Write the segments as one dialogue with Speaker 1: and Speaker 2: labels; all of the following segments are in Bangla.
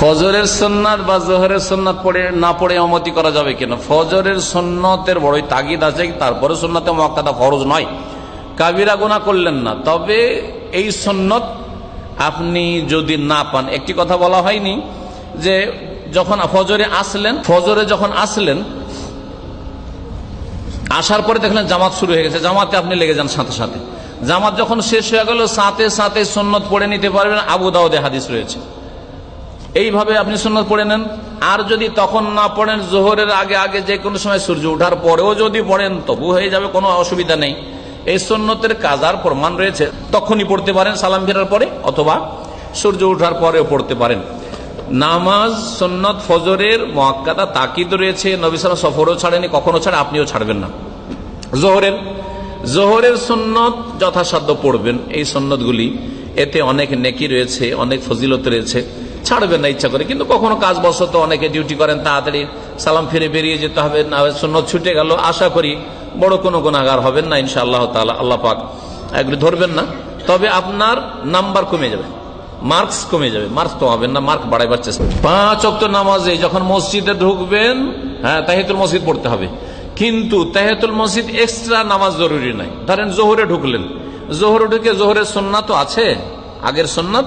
Speaker 1: ফজরের সন্ন্যাত বা জোহরের সন্ন্যাত পড়ে, না পড়ে অমতি করা যাবে কেন? ফজরের সন্ন্যতের বড়ই তাগিদ আছে, তারপরে সন্ন্যতে মক্কাদা ফরজ নয়। কাবিরা গুণা করলেন না। তবে এই সন্ন্যত আপনি যদি না পান, একটি কথা বলা হয়নি যে যখন ফজরে আসলেন, ফজরে যখন আসলেন, আসার পরে দেখলেন জামাত শুরু হয়ে গেছে। জামাতে আপনি লেগে যান সাথে সাথে। জামাত যখন শেষ হয়ে গেল, সাথে সাথে সন্ন্যত পড়ে নিতে পারবেন। আবু দাউদে হাদিস রয়েছে। এইভাবে আপনি সুন্নত পড়ে নেন। আর যদি তখন না পড়েন, জোহরের আগে আগে যে কোনো সময় সূর্য ওঠার পরেও যদি পড়েন তবু হয়ে যাবে, কোনো অসুবিধা নেই। এই সন্ন্যতের কাজার প্রমাণ রয়েছে। তখনই পড়তে পারেন সালাম ফেরার পরে, অথবা সূর্য ওঠার পরেও পড়তে পারেন। নামাজ সন্ন্যত ফজরের মহাক্কাদা তাকিদ রয়েছে। নবিসালা সফরও ছাড়েনি, কখনো ছাড়ে, আপনিও ছাড়বেন না। জোহরের জোহরের সন্ন্যত যথাসাধ্য পড়বেন। এই সন্ন্যতগুলি এতে অনেক নেকি রয়েছে, অনেক ফজিলত রয়েছে। ছাড়বেন না ইচ্ছা করে। কিন্তু কখনো কাজ বসত, অনেকে ডিউটি করেন, তাড়াতাড়ি সালাম ফিরে বেরিয়ে যেতে হবে, না সন্ন্যত ছুটে গেল। আশা করি বড় কোনো গুণাগার হবেন না ইনশা আল্লাহ তালা আল্লাহ পাক এগুলি ধরবেন না। তবে আপনার নাম্বার কমে যাবে, মার্কস কমে যাবে। মার্কস কমাবেন না, মার্ক বাড়াইবার চেষ্টা। পাঁচ অক্ট নামাজে যখন মসজিদে ঢুকবেন হ্যাঁ তাহিতুল মসজিদ পড়তে হবে। কিন্তু তাহেতুল মসজিদ এক্সট্রা নামাজ জরুরি নাই। ধরেন জোহরে ঢুকলেন। জোহরে ঢুকে জোহরের সন্না তো আছে, আগের সন্ন্যত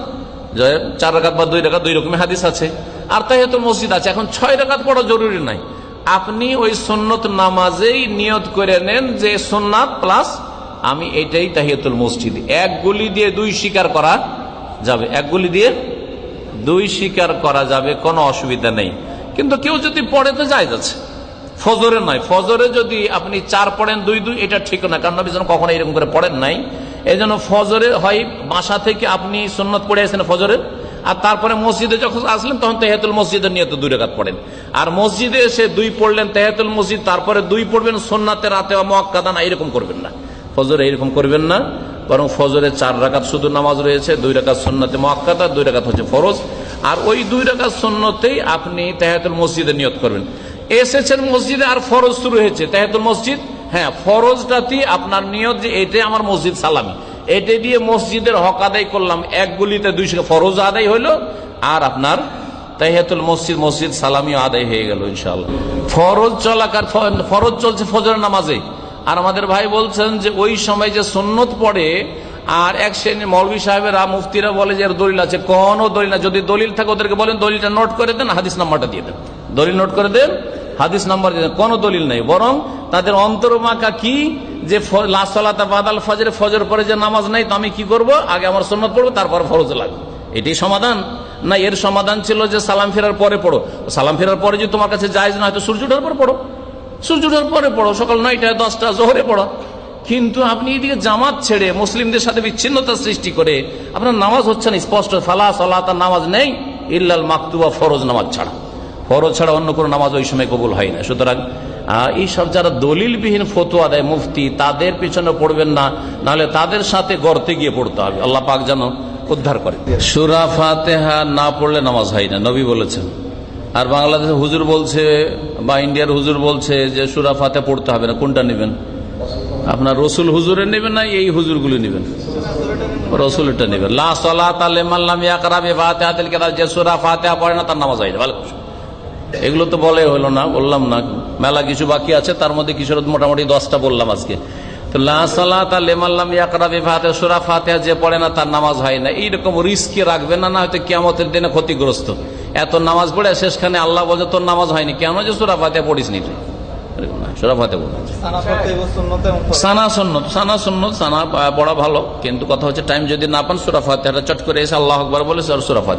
Speaker 1: চার রাকাত বা দুই রাকাত দুই রকমের হাদিস আছে। আর তাহিতুল মসজিদ আছে। এখন ছয় রাকাত পড়া জরুরি নাই। আপনি ওই সন্ন্যত নামাজেই নিয়ত করে নেন যে সোননাথ প্লাস আমি এটাই তাহিয়াতুল মসজিদ। এক গুলি দিয়ে দুই শিকার করা যাবে। এক গুলি দিয়ে দুই শিকার করা যাবে, কোনো অসুবিধা নেই। কিন্তু কেউ যদি পড়ে তো যায় যাচ্ছে, ফজরে নয়। ফজরে যদি আপনি চার পড়েন দুই দুই, এটা ঠিক না। কারণ কখনো এরকম করে পড়েন নাই। এই জন্য ফজরে হয় বাসা থেকে আপনি সন্ন্যত পড়ে আসেন ফজরের আর তারপরে মসজিদে যখন আসলেন, তখন তেহাতুল মসজিদের নিয়ে তো দুই রেখাত পড়েন। আর মসজিদে এসে দুই পড়লেন তেহাতুল মসজিদ, তারপরে দুই পড়বেন সোননাথে রাতে মক্কাদা না, এরকম করবেন না। ফজরে এরকম করবেন না, বরং ফজরে চার রাকাত শুধু নামাজ রয়েছে, দুই রাকাত সন্ন্যতে মক্কাদা দুই রাকাত হচ্ছে ফরজ। আর ওই দুই রাকাত সন্ন্যতেই আপনি তেহাতুল মসজিদে নিয়ত করবেন। এসেছেন মসজিদে আর ফরজ শুরু হয়েছে। তেহাতুল মসজিদ হ্যাঁ ফরজটাতে আপনার নিয়ত যে এটাই আমার মসজিদ সালামি। এটা দিয়ে মসজিদের হক আদায় করলাম। এক গুলিতে দুইশো ফরজ আদায় হইল, আর আপনার তাহিয়াতুল মসজিদ মসজিদ সালামি আদায় হয়ে গেল ইনশাল্লাহ ফরজ চলাকার ফরজ চলছে ফজর নামাজে। আর আমাদের ভাই বলছেন যে ওই সময় যে সন্ন্যত পড়ে, আর এক শ্রেণি মৌলবী সাহেবেরা, মুফতিরা বলে যে দলিল আছে। কোনো দলিল না। যদি দলিল থাকে, ওদেরকে বলেন দলিলটা নোট করে দেন, হাদিস নাম্বারটা দিয়ে দেন। দলিল নোট করে দেন হাদিস নাম্বার কোনো দলিল নেই। বরং তাদের অন্তরমাকা কি? যে বাদাল ফজর ফজর পরে যে নামাজ নাই, তো আমি কি করব? আগে আমার সন্ন্যত পড়ব, তারপর ফরজ লাগবে। এটি সমাধান। না, এর সমাধান ছিল যে সালাম ফেরার পরে পড়ো। সালাম ফেরার পরে যদি তোমার কাছে যায় না হয়তো সূর্য ওঠার পর পড়ো। সূর্য ওঠার পরে পড়ো। সকাল নয়টায় দশটা, জোহরে পড়ো। কিন্তু আপনি এদিকে জামাত ছেড়ে মুসলিমদের সাথে বিচ্ছিন্নতা সৃষ্টি করে আপনার নামাজ হচ্ছে না স্পষ্ট, ফালা সলা তার নামাজ নেই, ইল্লাল মাকতুবা ফরজ নামাজ ছাড়া। ফরজ ছাড়া অন্য কোনো নামাজ ওই সময় কবুল হয় না। সুতরাং এইসব যারা দলিলবিহীন ফতোয়া দেয়, মুফতি, তাদের পিছনে পড়বেন না, নাহলে তাদের সাথে গর্তে গিয়ে পড়তে হবে। আল্লাহ পাক যেন উদ্ধার করে। সুরা ফাতেহা না পড়লে নামাজ হয় না, নবী বলেছেন। আর বাংলাদেশে হুজুর বলছে, বা ইন্ডিয়ার হুজুর বলছে যে সুরা ফাতে পড়তে হবে না, কোনটা নেবেন? আপনার রসুল হুজুরে নেবেন না এই হুজুরগুলো নেবেন? রসুল এটা নেবেন। লা সলা তালে মাল্লাম ইয়াকরাবে ফাতেহা যে সুরা ফাতেহা পড়ে না, তার নামাজ হয় না। ভালো এগুলো তো বলে হলো না বললাম না। মেলা কিছু বাকি আছে তার মধ্যে কিছু মোটামুটি দশটা বললাম আজকে। তো যে পড়ে না তার নামাজ হয় না। এইরকম রিস্কে রাখবে না না হয়তো দিনে ক্ষতিগ্রস্ত। এত নামাজ পড়ে শেষখানে আল্লাহ বলছে তোর নামাজ হয়নি কেন যে সুরা পড়িস নি সানা সন্ন্যত সানা সন্ন্যত সানা পড়া ভালো। কিন্তু কথা হচ্ছে টাইম যদি না পান সুরা ফাতে চট করে এসে আল্লাহ আকবর বলে সুরা ফাতে